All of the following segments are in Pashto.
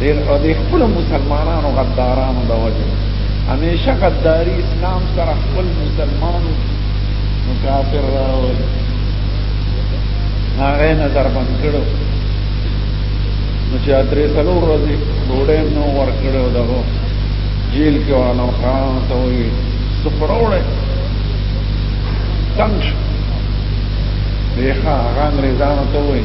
دیر او دی خپل مسلمانانو غدارانو دا وجه همیشه غداری اسلام سره خپل مسلمانو نو کافر راوي هغه نظر باندې کړو نو چې درې سلو ورځې ډوډۍ نو ورکړو دغه جیل کې وانه خان ته وي سفروړې تنګ شو دیخا هغه انګریزانو ته وایي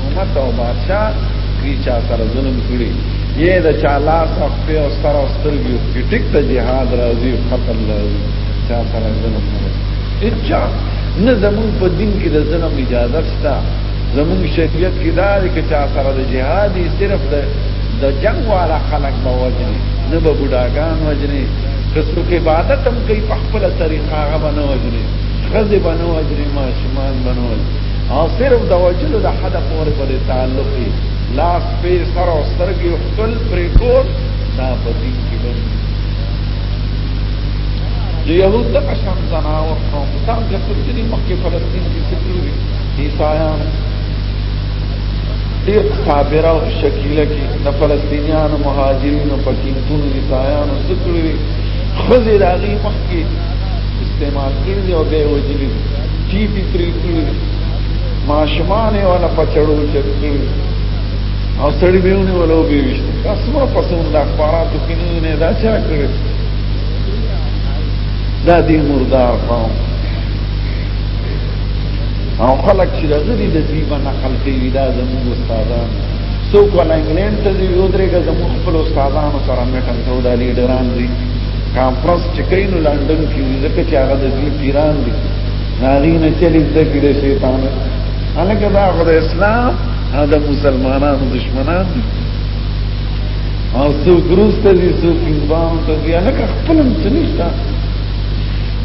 حکومت او بادشاہ کی چا سره ظلم کړی یې د چا لاس او په او سر او سترګي کې ټیک ته جهاد راځي قتل راځي چا سره ظلم نه اچا نه زمون په دین کې د ظلم اجازه شته زمون شریعت کې دا دی چې چا سره د جهاد صرف د د جنگ والا خلق به وجني نه به بډاګان وجني که څوک عبادت هم کوي په خپل طریقه هغه به نه وجني خزه بنو اجري ما شمان بنو اجري او صرف د وجلو د حد پورې په تعلق دی لاس په سر او سترګې خپل پرې ټول دا په دې کې دی د يهود د قشم زنا او قوم تام د فلسطیني مکه فلسطین کې سکري عیسایان ډیر صابره او شکیله کې د فلسطینیانو مهاجرینو پکینتون عیسایانو سکري خزر هغه مخکې استعمال کړی او به وجلی ټي پي تري کړی ماشومان یې ولا پچړو چت کړی او سړی به ونه ولو به وشت قسمه پسون د اخباراتو کې نه دا چا کړی دا دې مردار قوم او خلک چې غری د دې باندې نقل کوي دا زموږ استادان څوک ولا انګلند ته دی یو درېګه زموږ خپل استادانو سره مټن ته دا لیډران دي کانفرنس چې کین لندن کې ځکه چې هغه د دې پیران دي ناغي نه چلی د کې د شیطان هغه دا غو د اسلام هغه د مسلمانانو دشمنان دي او څو ګروس ته دي څو کینبان ته دي هغه خپل څه نشته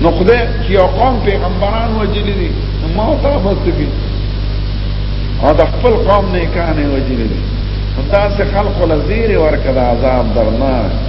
نو خدای چې یو قوم پیغمبران وجلی دي ما ته بسګي او د خپل قوم نه کانه وجلی دي دا څه خلق لزیر ورکړه عذاب درناک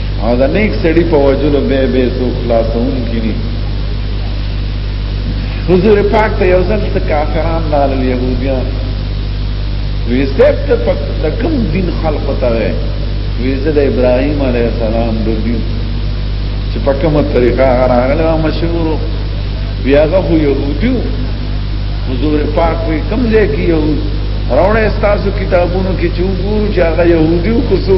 او دا نیک سړی په وجلو به به سو خلاصون کینی حضور پاک ته یو ځل ته کافران لال یهودیان وی سب ته پک د کوم دین خلق ته وی زه د ابراهیم علیه السلام د دین چې په کومه طریقه راغله مشهور وی هغه خو یهودیو حضور پاک وی کوم ځای کې یهود راوړې تاسو کتابونو کې چې وګورو چې هغه يهودي او کوڅو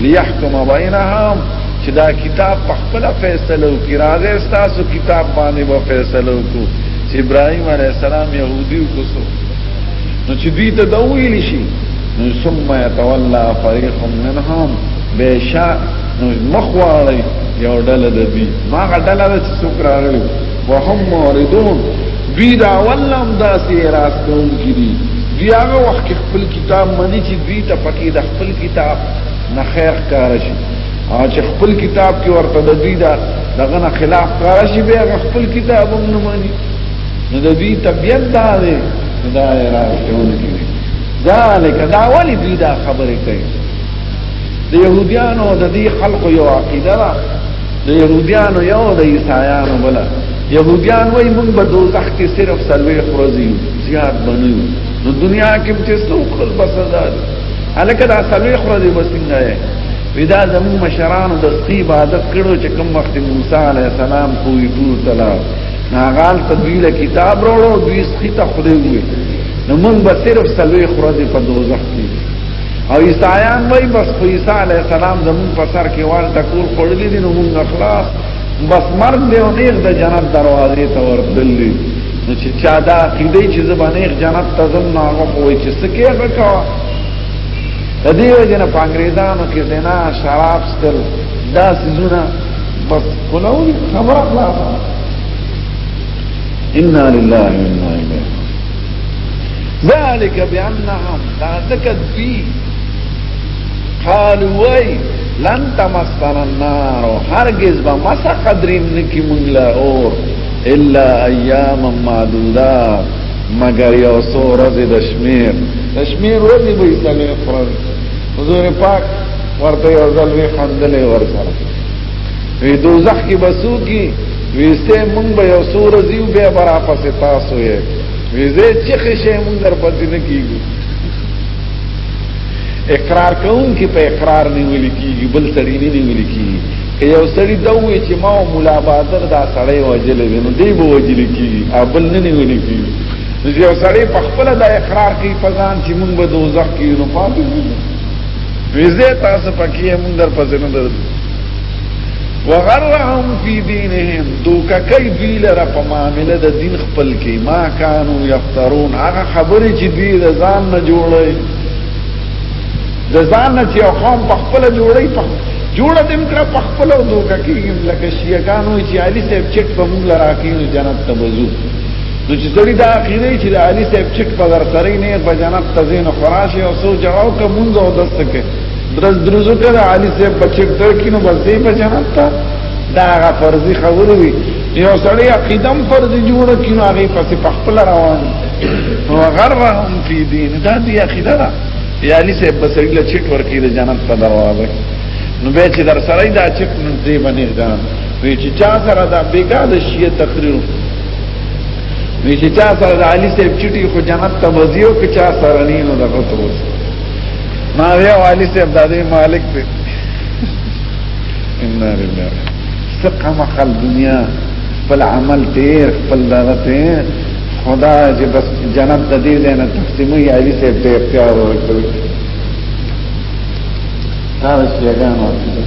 ليحكم بينهم چې دا کتاب په خپل فیصله وکړي راځي تاسو کتاب باندې به فیصله وکړو چې ابراهيم عليه السلام يهودي وکړو نو چې دوی ته دا ویل شي نو ثم يتولى فريق منهم بشا نو مخواړي یو ډله د دوی ما غډله چې څوک راغلي وهم موردون دوی دا ولهم داسې راستون کړي دی هغه وخت خپل کتاب منی چې دوی ته پکې د خپل کتاب نه خیر کار شي او چې خپل کتاب کې ورته د دې دا دغه نه خلاف کار شي به خپل کتاب هم نه مانی نو د دې طبيعت دا دی دا راځول کیږي ذالک دا ولی دې دا خبره کوي د يهوديانو د دې خلق یو عقیده ده د يهوديانو یو د عیسایانو بل يهوديان وای موږ به دوزخ کې صرف سلوي خرزي زیات بنو نو دنیا کې به څه وکړ بس دا الکه دا سلوی خره دی بسنګا یې ودا زمو مشران د ستی عبادت کړو چې کوم وخت موسی علی السلام کوی ټول تلا ناغال تدویل کتاب وروړو دوی ستی ته خدای وي نو موږ به صرف سلوی خره دی په دوزخ کې او عیسایان وای بس عیسی علی السلام زمون په سر کې وال ټکور خړلې دي نو موږ اخلاص بس مرګ دی او نیغ د جنت دروازې ته ورتلل دي نو چې چا دا عقیده چې زبانه جنت ته ځم نه هغه وایي چې سکه هغه کا د دې وجه نه پنګریزانو کې زنا شراب سکل دا سيزونه بس کولول خبر خلاص ان لله وانا الیه ذلك بانهم ذلك فيه قالو وای لن تمسنا النار هرگز با مسا قدریم نکی منگلا اور الا ایام معدودات مگر یو سو رز دشمیر دشمیر رزی بای سلی فرز حضور پاک ورته یو ځل وی خندلې ورسره وی دوزخ کې بسو کې وی سه مونږ به یو سور زیو به برا پسې تاسو یې وی زه چې خشه مونږ در پاتې نه کیږو اقرار کوم کې په اقرار نیول کیږي بل سړی نه نیول کیږي که یو سړی دا وی چې ما مولا بادر دا سړی وجل دی نو دی به وجل کیږي ابل نه نیول کیږي نو یو سړی په خپل دا اقرار کوي په ځان چې مونږ به دوزخ کې نو پاتې کیږو ویزه تاسو پکې مونږ در پځې نه درځو وغرهم فی دینهم دوکا کئی دوی لرا پا معامله دا دین خپل کی ما کانو یفترون آغا خبری چی دوی دا زان نجوڑی د ځان نه چې یو قوم په خپل جوړي په جوړه دم کړه په خپل دوکه کې لکه شیعاګانو چې علي صاحب چټ په موږ لراکینو جنت ته وځو نو چې سړی دا عقیده چې د علي صاحب چټ په در سره نه په جنت ته زین خراشه او سو جواب ک مونږ او دستکه درز درزو ته علي صاحب بچی تر کینو بسې په جنت ته دا غ فرضي خبره وي یو سړی عقیدم فرضي جوړ کینو هغه پسې په خپل روان وغرهم فی دین دا دی عقیده دا یعنی سه بسری له چټ ورکی د جنت په دروازه نو به چې در سره دا چټ نو دی باندې دا وی چې چا سره دا بیګا د شیعه تقریر وی چې چا سره د علی صاحب چټي خو جنت ته وزیو کې چا سره نه نو دغه ته وځي ما وی علی صاحب د دې مالک دی ان لله سقم خل دنیا خپل عمل تیر خپل دغه تیر خدا چې بس جنت د دې نه تقسیموي علي صاحب ته اختیار ورکوي دا شیګان ورته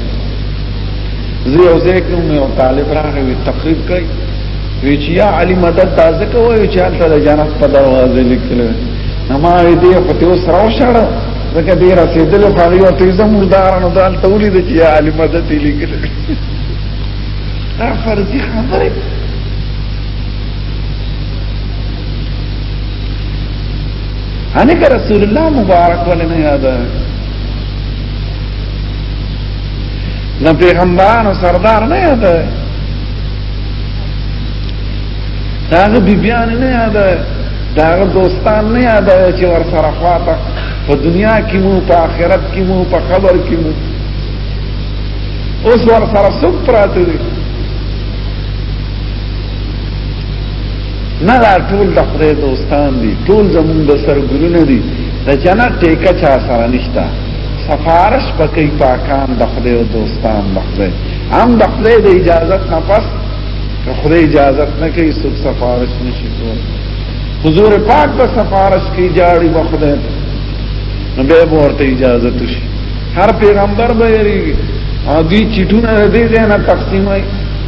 زه یو ځای کوم یو طالب راغی تقریر کوي وی چې یا علي مدد تازه کوي چې هلته د جنت په دروازه لیکل نه ما دې په تو سره وشړ ځکه دې رسیدل خو هغه ته زموږ دارانو د هلته ولید چې یا علي مدد لیکل دا فرضي خبره هنګ رسول الله مبارک ولنه یاد نه پیغمبران او سردار نه یاد داغه بیبیان نه یاد داغه دوستان نه یاد چې ور سره خواته په دنیا کې مو په آخرت کې مو په قبر کې مو اوس ور سره څوک پراته دي نه دا ټول د خدای دوستان دي ټول زمونږ د سر ګلونه دي د جنت ټیکه چا سره نشته سفارش پکې پاکان د خدای او دوستان د خدای هم د خدای د اجازت نه پس که خدای اجازت نه کوي څوک سفارش نشي کولی حضور پاک به سفارش کوي جاړي به خدای نو به ورته اجازه تشي هر پیغمبر به یې او دوی چټونه دې نه تقسیمای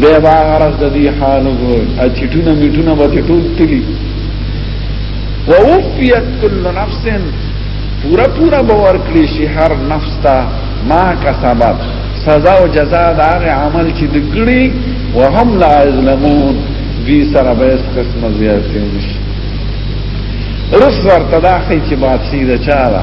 بیا به هغه ورځ د دې حال وګورئ اچټونه میټونه به ترې ټول تلي ووفیت کل نفس پورا پورا به ورکړي شي هر نفس ته ما کسبت سزا او جزا د هغه عمل چې د کړي وهم لا یظلمون دوی سره به هیڅ قسمه زیاتې نشي رس ورته دا خی چې بادشي د چا ده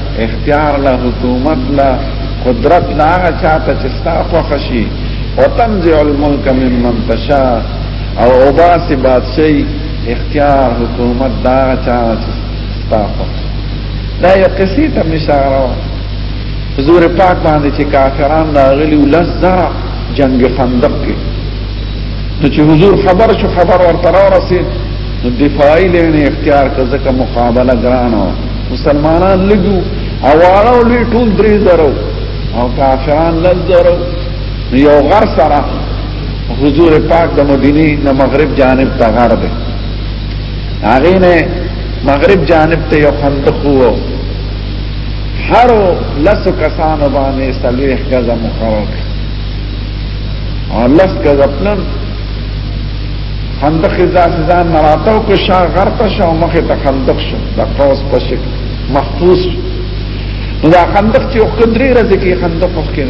اختیار له حکومت له قدرت له هغه چاته چې ستا خوښه شي وتنزع الملک ممن تشاء او اوباسي بادشاہي اختیار حکومت دا چا چې ستا خوښه دا یو قصې ته مشاره حضور پاک باندې چې کافران راغلي ولزا جنگ خندق کې نو چې حضور خبر شو خبر ورته راورسید نو دفاعي لین اختیار کزه کا مقابله ګرانو مسلمانان لګو او واړو لوی ټول درې زرو او کافران لږ زرو یو غر سره حضور پاک د مدینه نه مغرب جانب ته غر دی هغه نه مغرب جانب ته یو خندق وو هر لسو کسانو باندې سلیح غزا مخرق او لس غزا پلن خندق ذات ځان نراتو کو شا غرق شو مخه ته خندق شو د قوس په شکل محفوظ نو دا خندق چې قدرې رزه کې خندق وکړ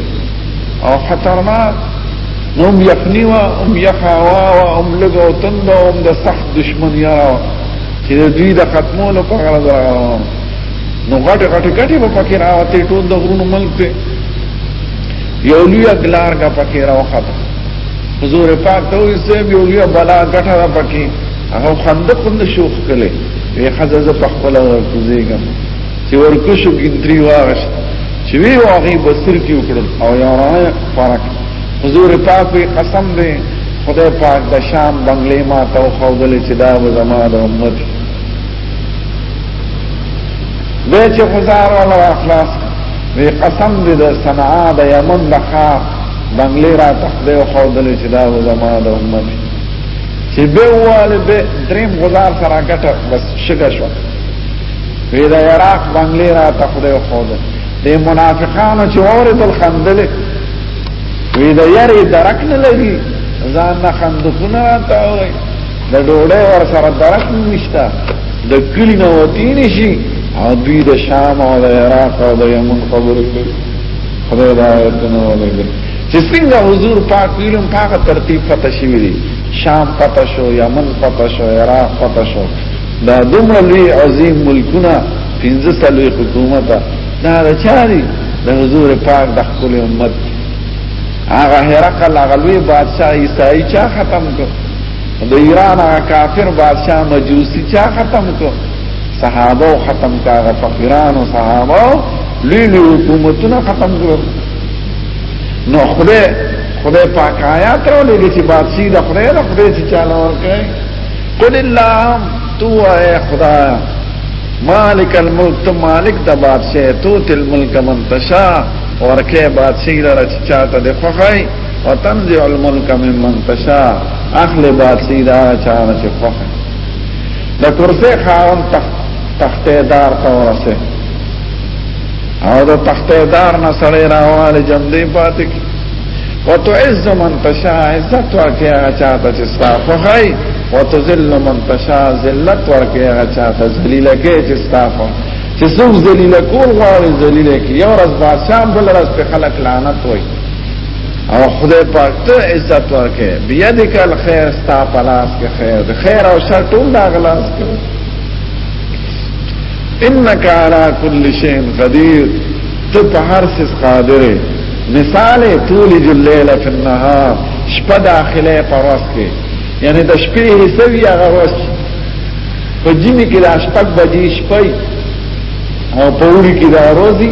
او خطرناک نو هم یخنی و هم یخاوا و هم لګو تند و هم د سخت دشمن یا چې دوی د ختمولو په غرض راغلم نو غټ غټ غټي په پکې راوته ټول د غرونو ملک ته یو لوی اګلار کا پکې راوخته حضور پاک ته وي سه یو یو بلا غټه را پکې هغه خندق هم شوخ کله وی خزه ز په خپل کوزیګم چې ورکو شو ګندري واغش چې وی واغې بصیر کې وکړ او یا را فرق حضور پاک وي قسم دې خدای پاک د شام بنگلې ما ته خو دل چې دا زما د امت به چې خزار ولا اخلاص وی قسم دې د صنعا د یمن د خاص بنگلې را تخته او خودل چې دا زما د امت چې به واله به دریم غزار سره ګټه بس شګه شو وی دا عراق بنگلې را تخته او خودل د منافقانو چې اورې دل خندل وی دا یاري درک نه لګي ځان نه خندونه راته وای د ډوړې ور سره درک نشته د کلی نه وتی نشي او دوی د شام او د عراق او د یمن خبرې کوي خدای دا آیتونه ولګل چې څنګه حضور پاک ویلم پاک ترتیب پته شي ویلي شام پته شو یمن پته شو عراق پته شو دا دومره لوی عظیم ملکونه پنځه سلوي حکومت دا رچاري د حضور پاک د خپل امت هغه هرقل هغه لوی بادشاہ عیسائی چا ختم کو د ایران هغه کافر بادشاہ مجوسی چا ختم کو صحابه ختم کاغه فقیران او صحابه لوی لوی حکومتونه ختم کړل نو خدای خدای پاک آیات رو لګی چې بادشاہ د خدای د خدای چې چاله ورکړي قل اللهم تو اے خدا مالک الملک تو مالک د بادشاہ تو تل ملک من تشا ورکه بادشاہ لره چې چاته د خوخای او تنزع الملک ممن تشا اخل بادشاہ دا چانه چې خوخای د کرسي خاون تخته دار ته ورسه او د تخته دار نه سړی راواله جمدی پاتې کی وتعز من تشاء عزت ورکه چاته چې ستا خوخای وتذل من تشاء ذلت ورکه چاته ذلیل کې چې ستا خوخای چې څوک ذلیل کول غواړي ذلیل کې یو ورځ بادشاہ بل ورځ په خلک لعنت وایي او خدای پاک ته عزت ورکې بیا دې کل خیر ستا پلاس کې خیر دې خیر او شر ټول دا غلاس کې انک علی کل شیء قدیر ته په هر څه قادر مثال طول الليل فی النهار شپه داخله پرواز کې یعنی د شپې حصہ وی هغه ورځ په جمی کې د شپږ بجې شپې او په وړي کې د ورځې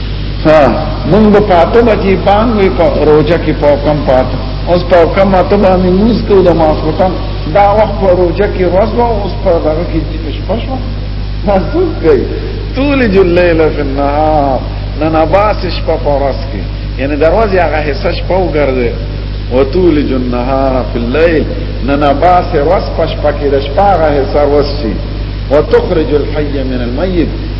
ها مونږ به پاتو بچی باندې په روزه کې په کم پاتو اوس په کم ماته باندې موږ کو د ماسوتن دا وخت په روزه کې ورځ او اوس په دغه کې شپه شو مزدور کوي طول الليل في النهار نن باس شپه په ورځ کې یعنی دروازه هغه حصہ شپه وګرځي وطول النهار في الليل نن باس ورځ په شپه کې د شپه هغه حصہ ورځي وتخرج الحي من الميت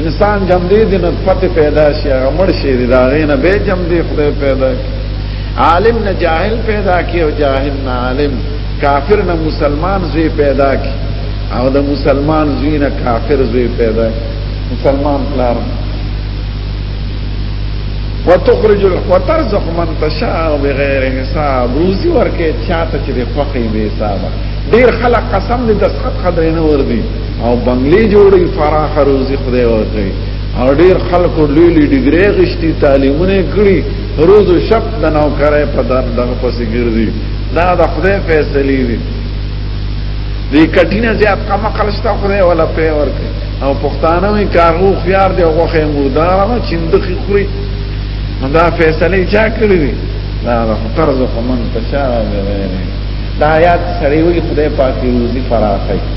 انسان جم دی د نطفه پیدا شي هغه مړ شي د هغه نه به جم دی خدای پیدا کی عالم نه جاهل پیدا کی او جاهل نه عالم کافر نه مسلمان زوی پیدا کی او د مسلمان زوی نه کافر زوی پیدا کی مسلمان پلار وتخرج وترزق من تشاء بغیر حساب روزي ورکه چاته چې د خوخي به حساب ډیر خلک قسم دې دسخط خدای نه ور دي او بنگلې جوړي فراخ روزي خدای ورکړي او ډیر خلکو لوی لوی ډیګرې غشتي تعلیمونه کړی روز او شپ د نوکرې په دار دغه پسې ګرځي دا د خدای فیصلې دي دې کټینه زیات کم خلشته خدای ولا په ورکړي او پښتانه وی کارو خيار دی غوخه مردار چندخي خوري دا فیصله چا کړی دی دا ترزق من تشاء بغیر دا آیات سړی وی خدای پاک روزي فراخی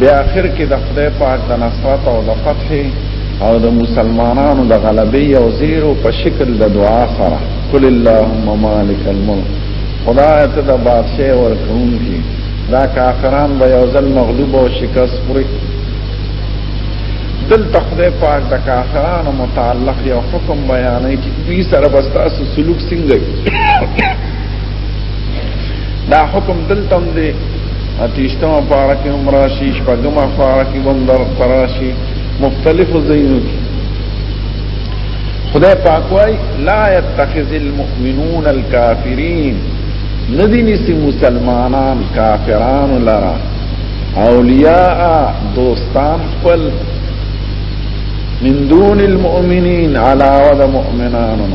بیا اخر کې د خدای پاک د نصرت او د فتح او د مسلمانانو د غلبې او زیرو په شکل د دعا سره قل اللهم مالک الملک خدای ته د بادشاہ ورکون کی دا کافران به یو ځل مغلوب او شکست خوري دل تخده پاک د کافران متعلق یو حکم بیانې چې دوی سره بستاسو سلوک څنګه دا حکم دلته دی اتیشتم پارا کې هم راشي شپږم پارا کې هم در تراشي مختلف زینو کې خدای پاک وای لا يتخذ المؤمنون الكافرين ندی نسی مسلمانان کافران لرا اولیاء دوستان خپل من دون المؤمنین علاوه د مؤمنانو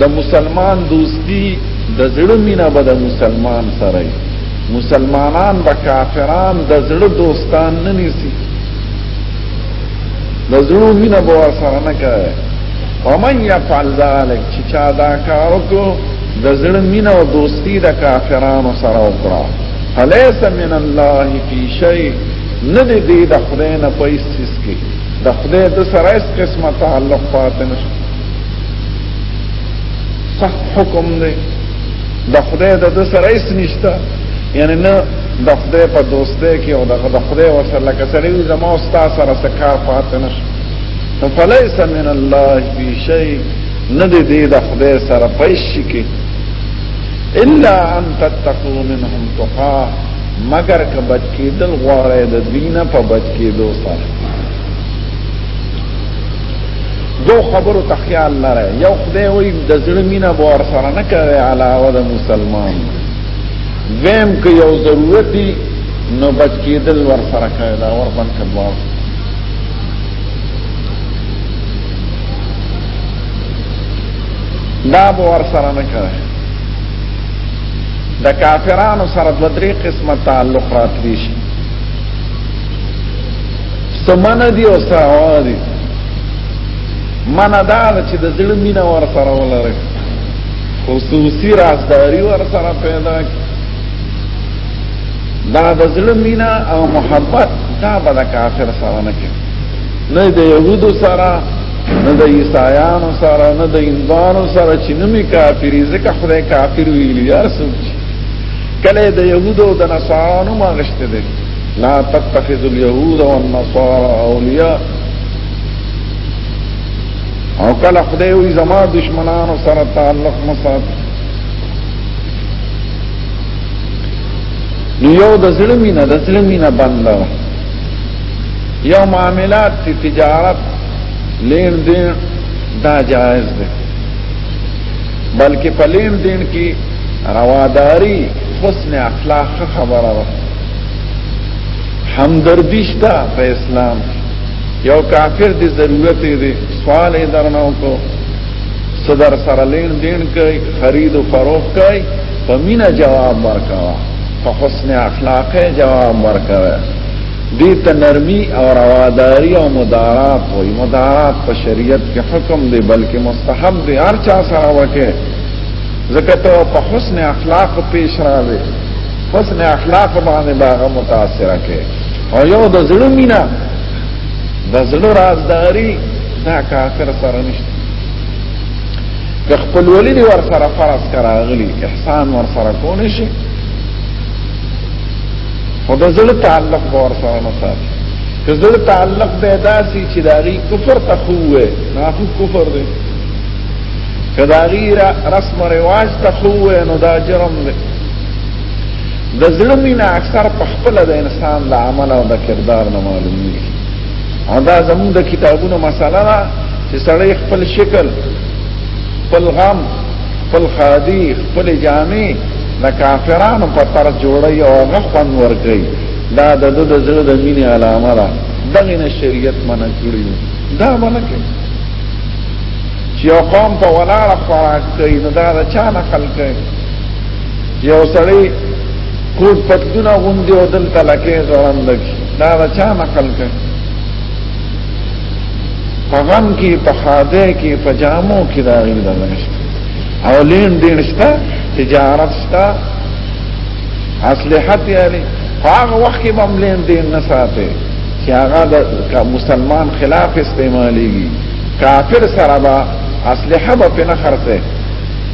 د مسلمان دوستی د زړه مینه به د مسلمان سره مسلمانان به کافران د زړه دوستان نه نیسي د زړه مینه به سره نه کوي ومن يفعل ذلك چې چا دا کار وکړو د زړه مینه او دوستی د کافرانو سره وکړه فليس من الله في شيء نه دې دې د خدای نه پیسې سکي د خدای د سره اس قسمه تعلق پاتې نشي سخت حکم دی د خدای د د سره هیڅ نشته یعنی نه د خدای په دوستۍ کې او د خدای ورسره لکه سړی وي زما او ستا سره څه کار پاتې نه شي نو فلیس من الله فی شیء نه دی دی د خدای سره په شي کې الا ان تتقوا منهم تقا مگر که بچ کېدل غواړی د دینه په بچ کېدو سره دو خبرو ته خیال لره یو خدای وي د زړه مینا به ور سره نه کوي علاوه د مسلمان ویم که یو ضرورتي نو بچ کېدل ور سره کوي دا ور باندې کبا دا به ور سره نه کوي د کافرانو سره د درې قسمه تعلق راتلی شي سمنه دی او ساوا دی منه دا چې د زړه مینه ور سره ولري خصوصي رازداری ور سره پیدا کی دا د زړه مینه او محبت دا به د کافر سره نه کوي نه د يهودو سره نه د عیسایانو سره نه د هندوانو سره چې نومي کافری ځکه خدای کافر ویلی یا سوچ کله د يهودو د نصارانو ما غشته دي لا تتخذ اليهود والنصارى اولیاء او کله خدای وي زما دشمنانو سره تعلق مسات نو یو د ظلمینه د ظلمینه بنده یو معاملات تی تجارت لین دین دا جائز ده بلکې په لین دین کې رواداری حسن اخلاق خبره ده همدردی شته په اسلام یو کافر دی ضرورت دی سوال یې درنه وکړو صدر سره لین دین کوي خرید او فروخت کوي په مینا جواب ورکاوه په حسن اخلاق جواب ورکاوه دې ته نرمي او رواداری او مدارات وي مدارات په شریعت کې حکم دی بلکې مستحب دی هر چا سره وکه زکه ته په حسن اخلاق پیش راوي حسن اخلاق باندې باغه متاثر کړي او یو د زړه مینا د زړه رازداري دا کافر سره نشته که خپل ولید ور سره فرض کراغلی احسان ور سره کونه شي خو د زړه تعلق ور سره نه ساتي که زړه تعلق به داسي چې داغي کفر تخوه نه خو کفر دی که داغي رسم رواج تخوه نو دا جرم دی د زړه مینه اکثر په خپل د انسان د عمل او د کردار نه معلومیږي او دا زموږ د کتابونو مسله ده چې سړی خپل شکل خپل غم خپل خادي خپل جامع د کافرانو په تر جوړي او غفن ورګي دا د د زړه د مینې علامه ده دغه نه شریعت منع کړی دا منع کړی چې قوم په ولاړه خوراک کوي نو دا چا نقل کوي یو سړی کوټ پتلونه غوندي او دلته لکه ځوړند کی دا چا نقل کړ په غم کې په خاده کې په جامو کې دا غیر دا نشته او لین دین شته تجارت شته اصلحت یعنی هغه وخت کې بم لین دین نه ساته چې هغه د مسلمان خلاف استعماليږي کافر سره با اصلحه به نه خرڅه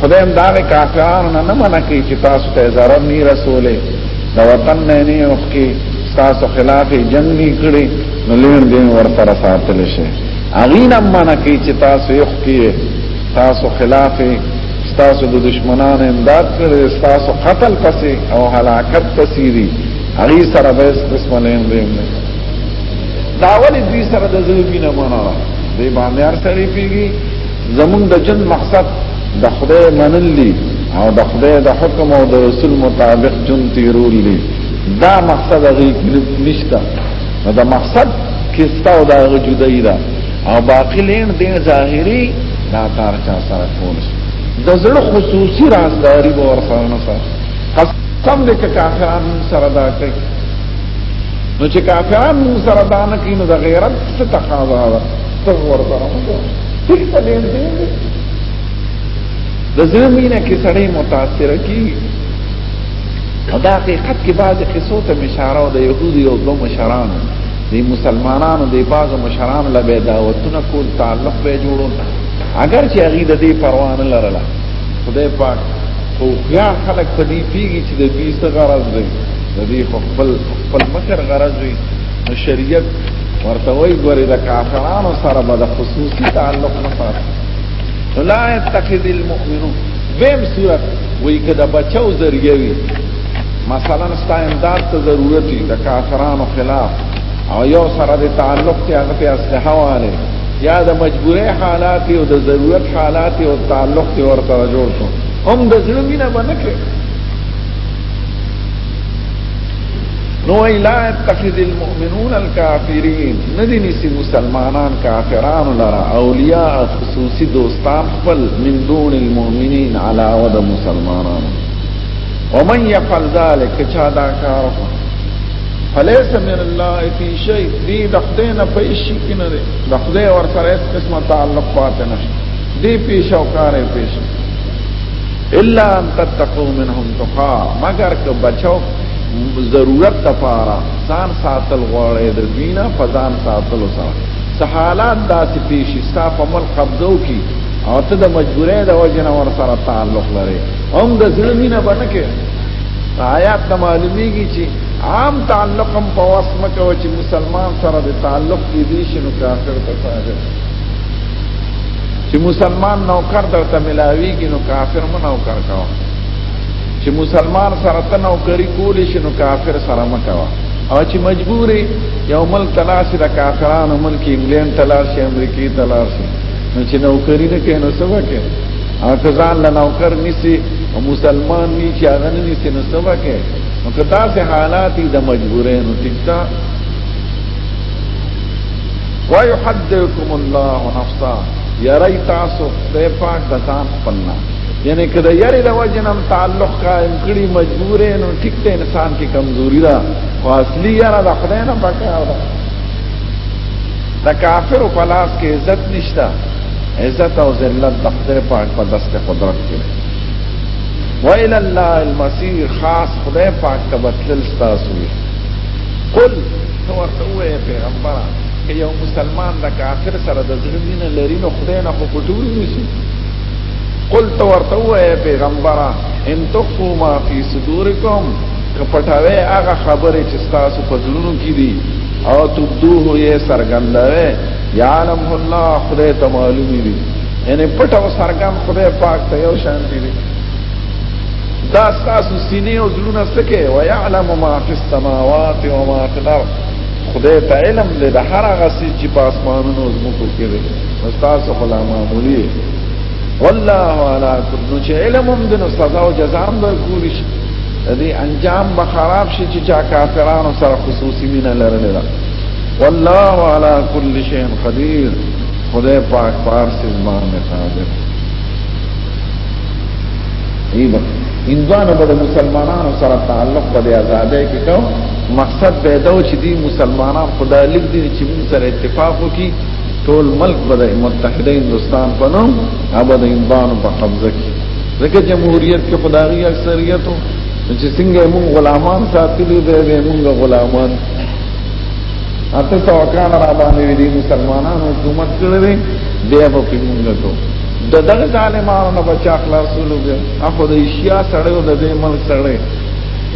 خدایم دا کافرانو نه نه منع کوي چې تاسو ته ضرر نه رسولې د وطن نه نه اوخکي تاسو خلاف جنگ نه کړی نو لین دین ورسره ساتل شي اغینا منع کوي چې تاسو اوخکي تاسو خلاف تاسو د دشمنانو امداد کړی تاسو قتل پسې او هلاکت پسې دي هغه سره به قسم لین دین نه دا ولې دوی سره د زړه مینه مناره دی باندې ار سړی پیږي زمونږ د جن مقصد د خدای منل دي او د خدای د حکم او د رسول مطابق جون تیرول دي دا مقصد هغه نشته دا مقصد کستا او دا جدای ده او باقی لین دین ظاهری دا کار چا سره کول شي د زړه خصوصي رازداري به ورسره نه سره قسم دې که کافران سره دا کوي نو چې کافران سره دا نه کوي نو د غیرت څه تقاضا ده څنګه ورته راځي ټیک ته دې دې د زمينه کې سړی متاثر کی دا حقیقت کې بعض قصو ته اشاره او د يهودي او د مشرانو د مسلمانانو د بعض مشرانو له دعوتونو کول تعلق به جوړو اگر چې هغه د دې پروا نه لرله خدای پاک خو خیا خلک په دې پیږي چې د دې څه غرض دی د دې خپل خپل مکر غرض وي نو شریعت ورته وای ګورې د کافرانو سره به د خصوصي تعلق نه ساتي لا يتخذ المؤمنون ویم صورت وای کده بچو ذریعہ وی مثلا ستا امداد ته ضرورت دی د کافرانو خلاف او یو سره د تعلق ته هغه په اسلحه والے یا د مجبورې حالات او د ضرورت حالات او تعلق ته ورته جوړ شو هم د ظلم نه باندې نو لا يتخذ المؤمنون الكافرين ندي نسي مسلمانان كافران لرا اولیاء خصوصي دوستان خپل من دون المؤمنين على ود مسلمانان ومن يفعل ذلك چا دا کار فليس من الله في شيء دي دخدينا په شي کې نه دي دخدي ور سره اس قسمه تعلق پاتې نشي دي پیش او کارې پیش الا ان تتقوا منهم تقا مگر که بچو ضرورت لپاره ځان ساتل غواړي د دینه په ځان ساتل سره سحالات داسې پیشي ستا په مل قبضو کې او ته د مجبورې د وجنه ور سره تعلق لري هم د ظلمینه بنکه آیات ته معلومیږي چې عام تعلق هم په واسمه کې چې مسلمان سره د تعلق کې دي شنو کافر ته چې مسلمان نوکر درته ملاويږي نو کافر مو نوکر کاوه چې مسلمان سره ته نوکری کولی شي نو کافر سره مکوا او چې مجبورې یو ملک تلاسي د کافرانو ملک انګلند تلاسي امریکای تلاسي نو چې نوکری نه کوي نو څه وکړي او که ځان له نوکر نیسي او مسلمان نی چې هغه نه نیسي نو څه وکړي نو که تاسو حالات د مجبورې نو ټیک ويحذركم الله نفسا یری تاسو خدای پاک د ځان خپلنا یعنی کله یری د وجنم تعلق قائم کړي مجبور نو ټیک ته انسان کې کمزوري ده او اصلي یره د خدای نه پکار ده د کافر په لاس کې عزت نشته عزت او ذلت د خدای پاک په دست قدرت کې وإلى الله المسير خاص خدای پاک ته بتل تاسو قل ته ورته وې پیغمبره که یو مسلمان د کافر سره د زړه مینه لري نو خدای نه خو پټول نشي قل ته ورته وې پیغمبره ان تخفوا ما فی صدورکم که پټاوي هغه خبره چې تاسو په زړونو کې دي او تبدوه یې سرګندوي یعلم الله خدای ته معلومي دي یعنی پټ او سرګم خدای پاک ته یو شان دي دا تاسو سینې او زړونه سکه او يعلم ما فی السماوات و ما فی الارض خدای ته علم دې د هر هغه څه چې په اسمانونو او زمکو کې دی تاسو خلا معمولی والله علی کل چې علم هم د سزا او جزاء هم ورکوي شي دې انجام به خراب شي چې چا کافرانو سره خصوصي مینه لرلې ده والله علی کل شیء قدیر خدای پاک پارس زمان قادر ایبا هندوانو به د مسلمانانو سره تعلق په دې آزادۍ کې کو مقصد به دا و چې دي مسلمانان خدا لیک دي چې موږ سره اتفاق وکړي ټول ملک به د متحده هندستان په نوم هغه د هندوانو په قبضه کې ځکه جمهوریت کې خدایي اکثریت چې څنګه موږ غلامان ساتلو دی به موږ غلامان اته سو کان را باندې دي مسلمانانو حکومت کړې دی به په موږ ته د دغه ظالمانو نه بچا خلاصولو به اخو د ایشیا سره او د دې ملک سره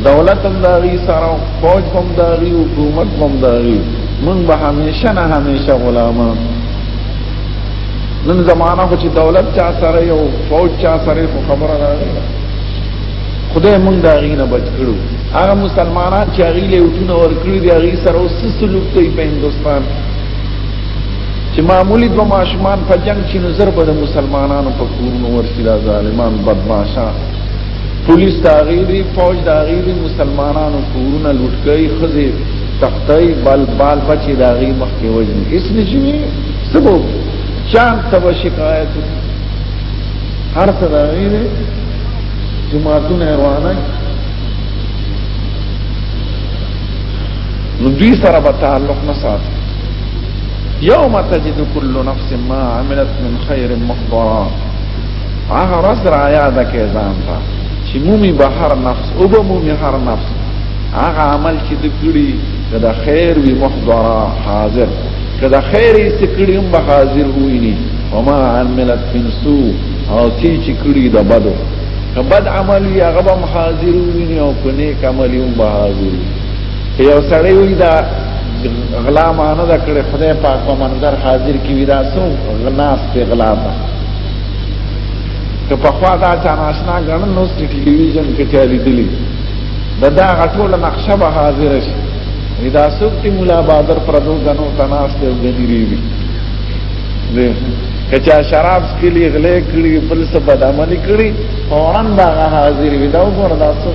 دولت هم داغي سره فوج هم داغي حکومت هم داغي من به همیشه نه همیشه غلامان نن زمانہ خو چې دولت چا سره یو فوج چا سره خو خبره راغله خدای مونږ دا غینه بچ کړو هغه مسلمانان چې غیله وټونه ور کړی دی غی سره اوس سلوک کوي په هندستان چې معمولی دو ماشومان په جنگ چې نظر به د مسلمانانو په کورونو ورسي دا ظالمان بدمعشا پولیس دا غیری فوج دا غیری مسلمانانو کورونه لوټ کوي خزه تختای بل بال بچي دا غی مخ کې وځي اس نشوي سبب چان تب شکایت هر څه دا غیری جماعتونه روانه نو دوی سره به تعلق نه ساتي یوم تجد کل نفس ما عملت من خیر مخبرا هغه ورځ را یاده کې ځان ته چې مومي به هر نفس او به مومي هر نفس هغه عمل چې د کړي که د خیر وي محضرا حاضر که د خیر یې څه کړي هم به حاضر وویني وما عملت من سو او څه چې کړي د بدو که بد عمل وي هغه به هم حاضر وویني او که نیک عمل یې هم به حاضر وي یو سړی وی دا غلا مانه د کړه خدای پاک په منظر حاضر کی وی دا سو غناس په غلا ده که په خوا دا چا ناشنا غن نو ټلویزیون کې چالي دي دا دا غټول نقشه به حاضر شي دا سو تی مولا بادر پردو غنو تناس ته غنی ریوی دې کچا شراب سکلی غلې کړی بل څه بدعملی کړی فورن دا حاضر وی دا وګور دا سو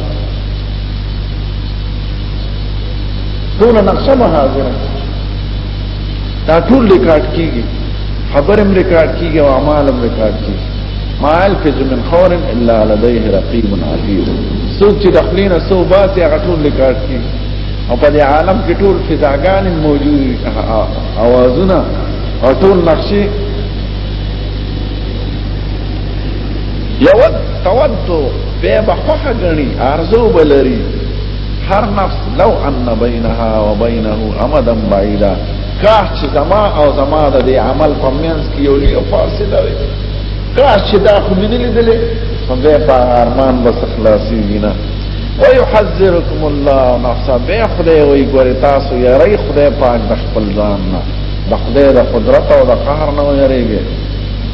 ټول نقشه به حاضره دا ټول ریکارډ کیږي خبر هم ریکارډ کیږي او اعمال هم ریکارډ کیږي ما الفز من خور الا لديه رقيب عتيد څوک چې دخلین سو باسي هغه ټول ریکارډ کیږي او په دې عالم کې ټول فضاګان موجود اوازونه او ټول نقشې یو تودو به بخوخه غني ارزو بلري هر نفس لو ان بينها وبينه امدا بعيدا کاش چې زما او زما د دې عمل په منځ کې یو لوی فاصله وي کاش چې دا خو مې نه لیدلې نو به په ارمان بس خلاصي نه ويحذركم الله نفسا به خدای وي ګور تاسو یې ری خدای پاک د خپل ځان نه د خدای د قدرت او د قهر نه ویریږي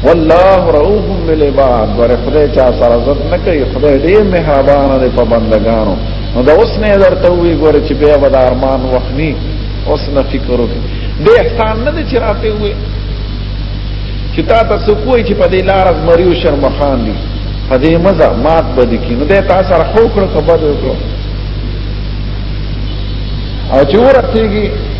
والله رؤوف بالعباد ور خدای چا سره عزت نه کوي خدای دې مهربان دی په بندگانو نو دا اوس نه درته وی ګور چې بیا به ارمان وخني اوس نه فکر وکړي دې احسان نه دي چې راته وي چې تا تاسو کوی چې په دې لار از مریو شرمخان دي په دې مزه مات بد کی نو دې تاسو سره خو کړو کبد وکړو او چې ورته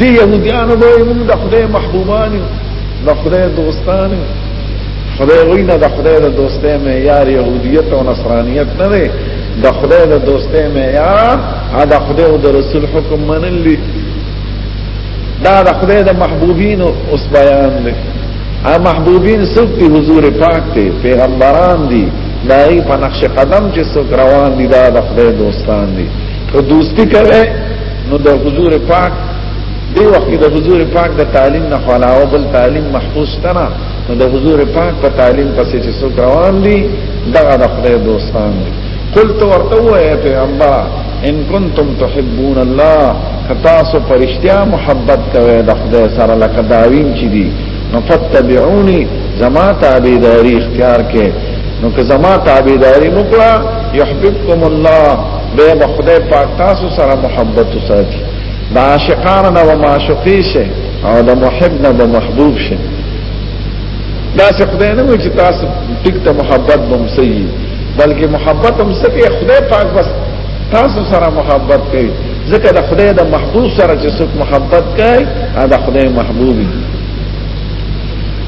دی یهودیانو به موږ د خدای محبوبان د خدای دوستان خدای وینا د خدای د دوستۍ معیار يهودیت او نصرانیت نه دی د خدای د دوستۍ معیار دا خدای او د رسول حکم منل دا د خدای د محبوبین اوس بیان دی ا محبوبین څوک دی حضور پاک دی پیغمبران دی دای په نقش قدم چې څوک روان دي دا د خدای دوستان دي که دوستی کوي نو د حضور پاک دی وخت د حضور پاک د تعلیم نه خلاو بل تعلیم محفوظ تنه نو د حضور پاک په تعلیم پسې چې څوک روان دي دغه د خدای دوستان دي قلت ورته وې پیغمبر ان کنتم تحبون الله کتاسو پرشتیا محبت کوي د خدای سره لکه داویم چې دي نو فتبعونی زما تابعداري اختیار کې نو که زما تابعداري وکړه يحببكم الله به به خدای پاک تاسو سره محبت وساتي د عاشقانو نه به معشوقي شي او د محب نه به محبوب شي دا څه خدای نه وي چې تاسو ټیک ته محبت بم سي بلکې محبت هم سکه خدای پاک بس تاسو سره محبت کوي ځکه د خدای د محبوب سره چې څوک محبت کوي دا خدای محبوبي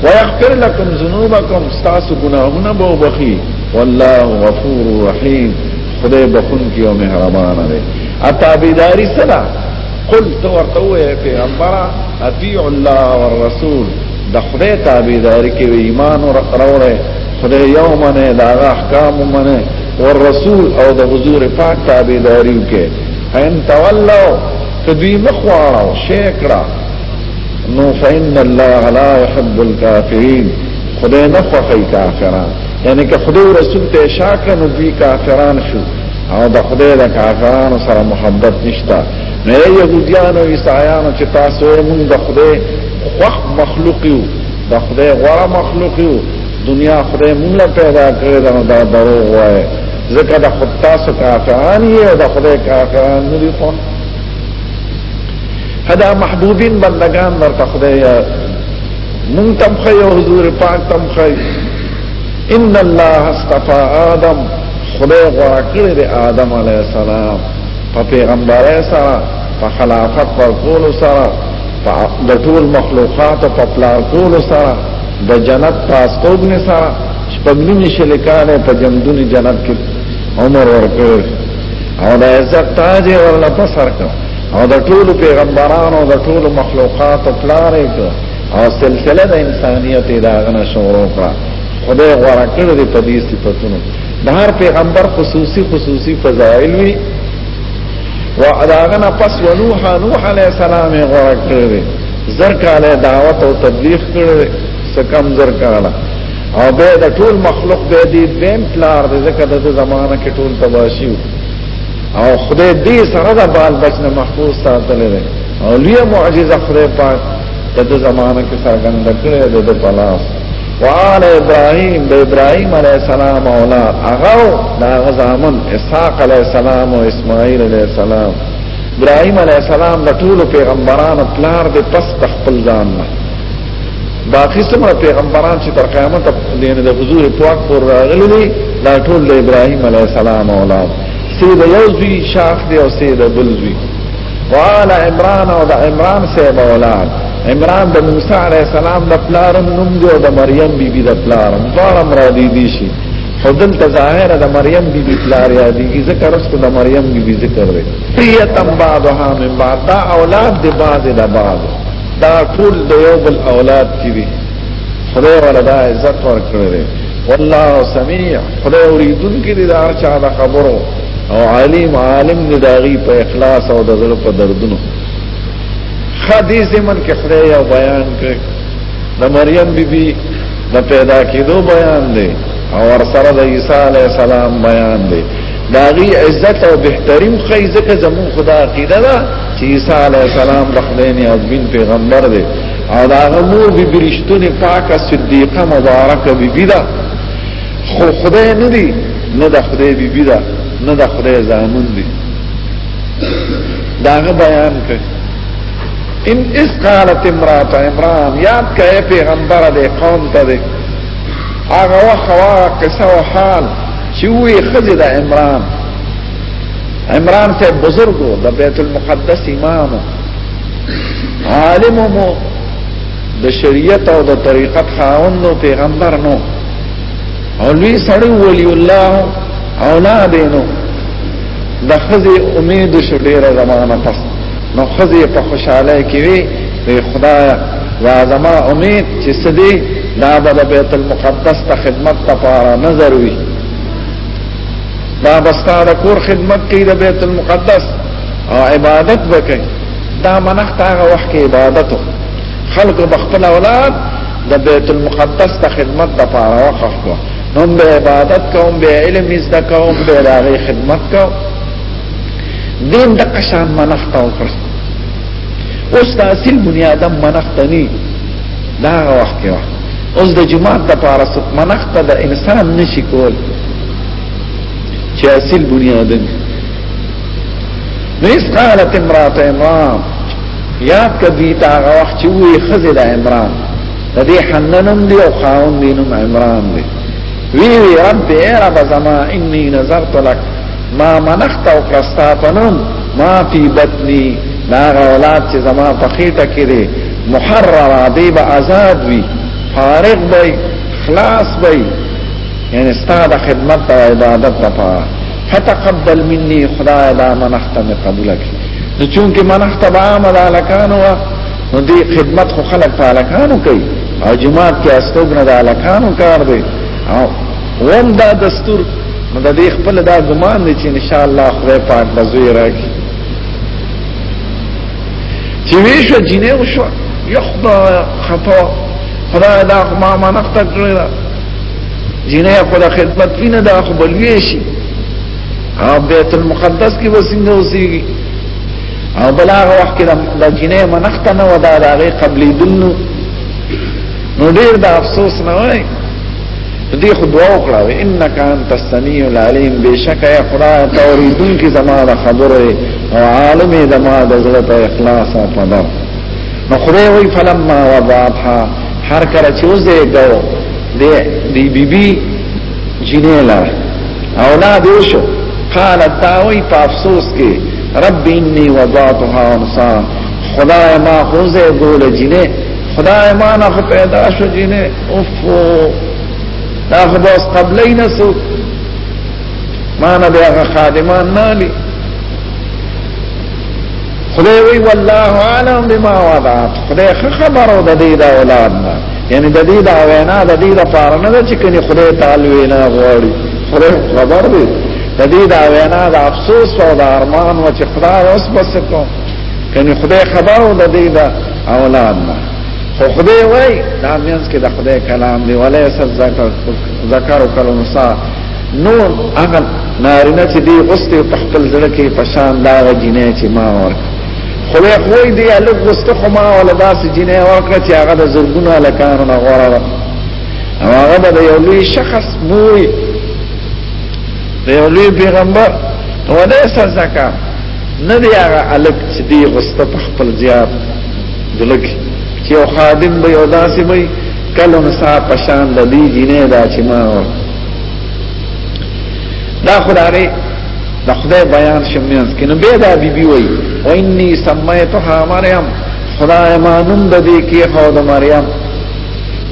ويغفر لكم ذنوبكم استاسو گناهونه بو بخي والله غفور رحيم خدای بخونکی او مهربان دی اتابیداری سره قل تو ورته وې پیغمبر اطیع الله والرسول د خدای تابعداري کې ایمان او راوړې خدای یو منه دا احکام منه والرسول او د حضور پاک تابعداري کې ان تولوا کدی مخواړو شیکړه نو فإن الله لا يحب الكافرين خدای نه خوښي کافرانو یعنی که خدای او رسول ته شاک نو دوی کافران شو او د خدای د کافرانو سره محبت نشته نه يهوديان او عيسایانو چې تاسو یې موږ د خدای خوخ مخلوق یو د خدای غوړه مخلوق یو دنیا خدای موږ پیدا کړې دا دا درو وای ځکه د خدای تاسو کافران یې او د خدای کافران نه دي خو هدا محبوبین بندگان ورته خدای مونږ تم خو حضور پاک تم خو ان الله استفا آدم خدای غوړه کړی دی آدم علی السلام په پیغمبري سره په خلافت پر کول سره په د ټول مخلوقات په پلار کول سره د جنت پاس کوګنه سره شپږنی شلکانه په جمدونی جنت کې عمر ورکړ او د عزت تاج ورله په سر کړ او د ټول پیغمبرانو د ټول مخلوقات پلار یې او سلسله د انسانیت دا غنه شروع کړه خدای غوړه کړو دې په دې صفاتونو د هر پیغمبر خصوصي خصوصي فضایل وی و اداغنا پس و نوح نوح علیہ السلام غوړه کړو دې زرکاله دعوت او تبلیغ کړو سکم زرکاله او به د ټول مخلوق به دې دیم پلار دې زکه د زمانہ کې ټول تباشی او خدای دې سره د بال بچنه محفوظ ساتل دي او لوی معجزه خدای پاک د دې زمانه کې څرګند کړي د دې پلاس وعلى ابراهيم د ابراهيم عليه السلام اولاد هغه دا غزامن اسحاق عليه السلام او اسماعيل عليه السلام ابراهيم عليه السلام د ټول پیغمبرانو پلار د پس خپل ځان نه باقي څومره پیغمبران چې تر قیامت د حضور پاک پر راغلي دي دا ټول د ابراهيم عليه السلام اولاد سید یو زوی شاخ دی او سید بل زوی قال عمران او د عمران صاحب اولاد عمران د موسی علی السلام د پلارم نوم دی او د مریم بی بی د پلارم دارم را دی دی شي خودل تظاهر د مریم بی بی پلار یا دی کی ذکر اس کو د مریم بی بی ذکر وی تیتم بعضها من بعض دا اولاد دی بعض د بعض دا ټول د یو بل اولاد کی دی خدای ولا دا عزت ورکړي والله سميع خدای اوریدونکي دي دا چا دا خبرو او عالم عالم دی داغي په اخلاص او د زړه په دردونو خدای زمن کې خدای یو بیان کړ د مریم بیبي د پیدا کېدو بیان دی او ور سره د عیسی علی السلام بیان دی داغي عزت او بهترین خیزه که زمون خدا عقیده ده چې عیسی علی السلام د خدای نه او بن پیغمبر دی او داغه مور بیبي رښتونه پاکه صدیقه مبارکه بیبي ده خو خدای نه دی نه د خدای بی بی دا نه د خدای زامن دی داغه بیان کوي ان اس قالت امرات عمران یاد کړه پیغمبر دې قوم ته دې هغه وخوا قصه او حال چې وی خځه د عمران عمران ته بزرګو د بیت المقدس امام عالم مو د شریعت او د طریقت خاوند نو پیغمبر نو او لوی سړی ولی الله او لا دینو د خزي امید شو ډیره زمانہ پس نو خزي په خوشاله کې وي وی خدای یا زما امید چې سدي دا د بیت المقدس ته خدمت لپاره نظر وي دا بستاره کور خدمت کوي د بیت المقدس او عبادت وکړي دا منخت هغه وخت کې عبادتو خلق بخپل اولاد د بیت المقدس د خدمت د پاره وقف کو نو به عبادت کوم به علم زده کوم به راغی خدمت کوم دین د قشان منښت او کړ اوس د اصل بنیاد منښت نه دا وخت کې وخت اوس د جماعت د پاره ست منښت د انسان نشي کول چې اصل بنیاد نه نس قالت امرات امام یاد کدی تا هغه وخت چې وی خزه د عمران د دې حننم دی او خاون دی نوم عمران دی وی وی رب ای رب زما انی نظرت لك ما منخت او کرستا پنوم ما فی بطنی دا اولاد چې زما په خېټه کې دی محرر دی به آزاد وي فارغ وي خلاص وي یعنی ستاسو خدمت او عبادت لپاره فتقبل مني خدای دا منخته مې قبول کړي نو چونکه منخته به عام الکان و نو دې خدمت خو خلک په الکانو کوي او جماعت کې استوګنه د الکانو کار دی او وم دا دستور نو د دې خپل دا ګمان دی چې ان شاء الله خدای پاک به زوی راکړي چې ویشو جنې وشو یخدا خطا خدای دا ما منخته کړی جنه خپل خدمت وینه دا خو بلوي شي او بیت المقدس کې وسنګ اوسېږي او بلاغ وخت کې د جنه منخت نه ودا د هغه قبلې دلنو نو ډېر د افسوس نه وای دې خو دعا وکړه انک انت السمیع العلیم بشک یا خدای توریدون کې زما د خبره او عالم زما د زړه په اخلاص او پدر نو خدای وی فلما وضعتها هر کله چې اوس دې ګاو دې دې بي بي جنې لا او لا دې شو قالت تاوي په افسوس کې رب اني وضعتها انثى خدای ما خوزه ګول جنې خدای ما نه پیدا شو جنې اوف دا خو بس قبلې نه سو ما نه بیا خادمان نه لي خدای وی والله عالم بما وضعت خدای خبرو د دې د اولاد نه یعنی د دې د وینا د دې د پاره نه چې کني خدای تعالی وینا غواړي خدای خبر دی د دې د وینا د افسوس او د ارمان و چې خدای اوس بس کو کني خدای خبرو د دې د اولاد نه خو خدای وای دا مینس کې د خدای کلام دی ولې سر ذکر ذکر او کلمصا نو هغه نارینه چې دی غسته په خپل ځړه کې پشان دا جنې چې ما ورک خو یې خوې دی له غسته خو ما ولا داس جنې ورک چې هغه د زرګونو الکانو نه غوړه ده او هغه به یو لوی شخص موي د یو لوی پیغمبر نو دا سزاکا نه دی هغه الک چې دی غسته په خپل زیات دلک چې خادم به یو داسې وي کله مسا پشان د دې جنې دا چې ما ورک دا خدای د خدای بیان شمنس کې نو به دا بي بي وای او اني سميتها مريم خدای ما نوم د دې کې خو د مريم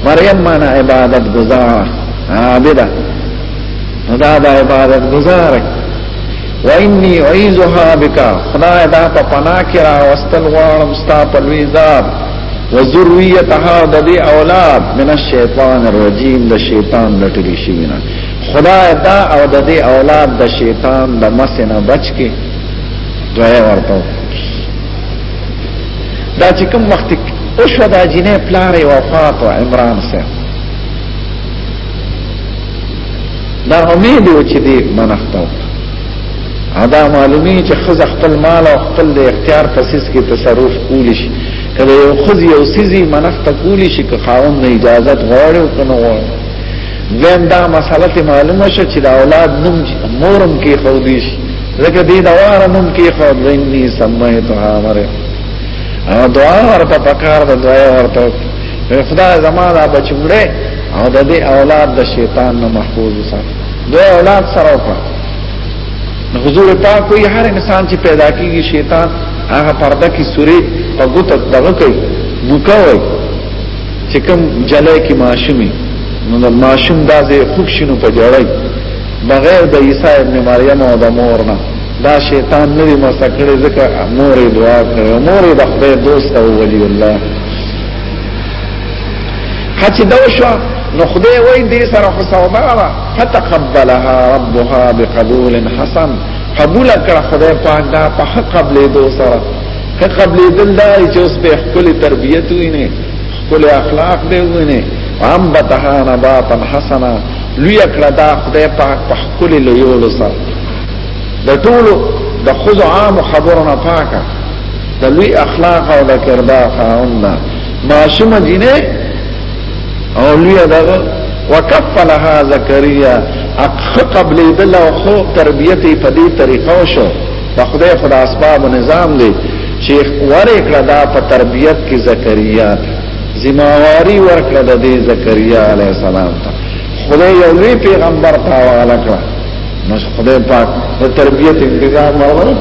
مريم معنا عبادت گزار عابده دا د عبادت گزار و اني اعيذها بك خدای دا په پناه کې را واستل غواړم ستا په لوی ذات وذریتها د دې اولاد من الشیطان الرجیم د شیطان لټلی شي نه خدای دا او د دې اولاد د شیطان د مسنه بچ کې دوی ورته دا چې کوم وخت او شو دا جنې پلار وفات او عمران سره دا امید و چې دې منښتو ادا معلومی چې خزه خپل مال او خپل د اختیار په سیس کې تصرف کولی شي کله یو خزه یو سیزي منخت کولی شي که خاوند نه اجازه غواړي او کنه غواړي وین دا مسله ته معلومه شو چې د اولاد نوم مورم کې خودي شي لکه دې دا وار نوم کې خود ویني سمایتها مره او دعا ورته پکار د دعا ورته خدای زمانہ بچمړې او د دې اولاد د شیطان نه محفوظ وساتي دو اولاد سره وکړه نو حضور پاک وی هر انسان چې پیدا کیږي شیطان هغه پرده کې سوري په ګوتو دغه کوي وکوي چې کوم جلای کې ماشومي نو د ماشوم دا زه خوب شنو په جوړای بغیر د عیسی ابن مریم او د مور نه دا شیطان نه دی مسکړې ځکه مور دعا کوي مور د خدای دوست او ولی الله هڅه دا شو نو خدای وای دې سره خو سودا فتقبلها ربها بقبول حسن قبول کړ خدای پاک دا په حق قبل دو سره که قبل دل دا چې اوس په خپل تربيت ویني خپل اخلاق دی ویني عام بتها نباتا حسنا لوی کړه دا خدای پاک په خپل لویولو سره د ټولو د خود عام خبرونه پاکه د لوی اخلاق او د کردار خاوند معصومه جنې او لوی دغه وکفلها زکریا اخ قبل دل او خو تربیته په دې طریقو شو د خدای خدای اسباب نظام دی چې ورکړه دا په تربیت کې زکریا ذمہواری ورکړه د دې زکریا علی السلام ته خدای یو لوی پیغمبر ته حواله کړ نو خدای پاک د تربیت انتظام ورول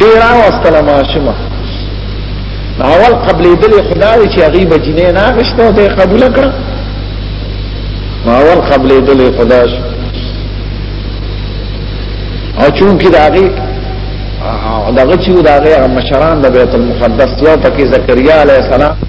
ډیر واستله ماشومه اول قبل دل خدای چې هغه به جنې نه غشته ته قبول کړ اول قبل دل خدای او چون کې داغي دغه چې داغه مشران د بیت المقدس یو پکې زکریا علی السلام